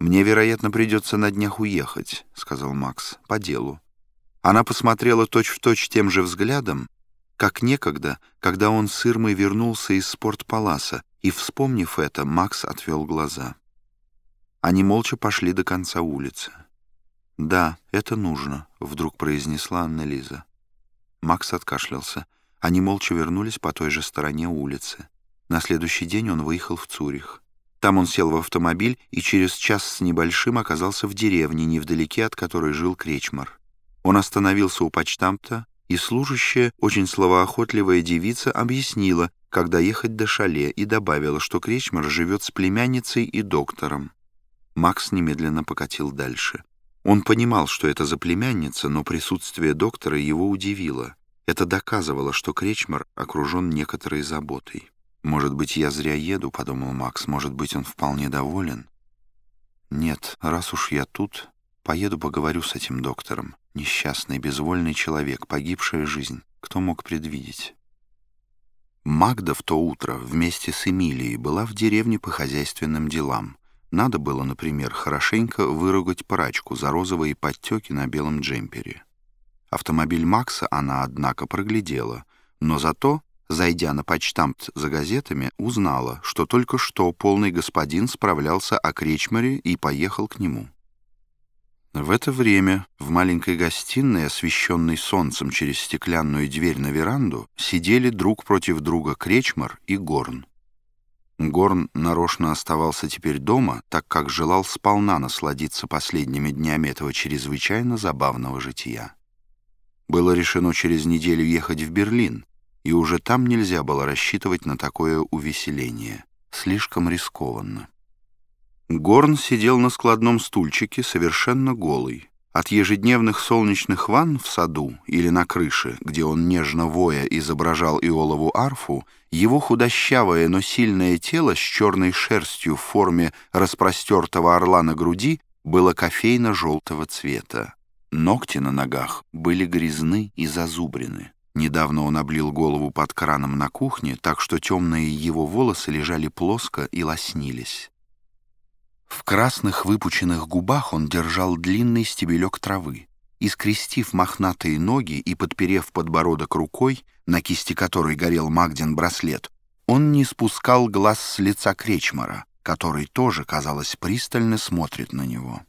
«Мне, вероятно, придется на днях уехать», — сказал Макс, — «по делу». Она посмотрела точь-в-точь точь тем же взглядом, как некогда, когда он с Ирмой вернулся из спортпаласа, и, вспомнив это, Макс отвел глаза. Они молча пошли до конца улицы. «Да, это нужно», — вдруг произнесла Анна-Лиза. Макс откашлялся. Они молча вернулись по той же стороне улицы. На следующий день он выехал в Цюрих. Там он сел в автомобиль и через час с небольшим оказался в деревне, невдалеке от которой жил Кречмар. Он остановился у почтамта, и служащая, очень словоохотливая девица, объяснила, когда ехать до шале, и добавила, что Кречмар живет с племянницей и доктором. Макс немедленно покатил дальше. Он понимал, что это за племянница, но присутствие доктора его удивило. Это доказывало, что Кречмар окружен некоторой заботой. «Может быть, я зря еду», — подумал Макс. «Может быть, он вполне доволен?» «Нет, раз уж я тут, поеду поговорю с этим доктором. Несчастный, безвольный человек, погибшая жизнь. Кто мог предвидеть?» Магда в то утро вместе с Эмилией была в деревне по хозяйственным делам. Надо было, например, хорошенько выругать прачку за розовые подтеки на белом джемпере. Автомобиль Макса она, однако, проглядела, но зато Зайдя на почтамт за газетами, узнала, что только что полный господин справлялся о Кречмаре и поехал к нему. В это время в маленькой гостиной, освещенной солнцем через стеклянную дверь на веранду, сидели друг против друга Кречмар и Горн. Горн нарочно оставался теперь дома, так как желал сполна насладиться последними днями этого чрезвычайно забавного жития. Было решено через неделю ехать в Берлин, и уже там нельзя было рассчитывать на такое увеселение. Слишком рискованно. Горн сидел на складном стульчике, совершенно голый. От ежедневных солнечных ванн в саду или на крыше, где он нежно воя изображал иолову арфу, его худощавое, но сильное тело с черной шерстью в форме распростертого орла на груди было кофейно-желтого цвета. Ногти на ногах были грязны и зазубрены. Недавно он облил голову под краном на кухне, так что темные его волосы лежали плоско и лоснились. В красных выпученных губах он держал длинный стебелек травы и, скрестив мохнатые ноги и подперев подбородок рукой, на кисти которой горел Магдин браслет, он не спускал глаз с лица Кречмара, который тоже, казалось, пристально смотрит на него.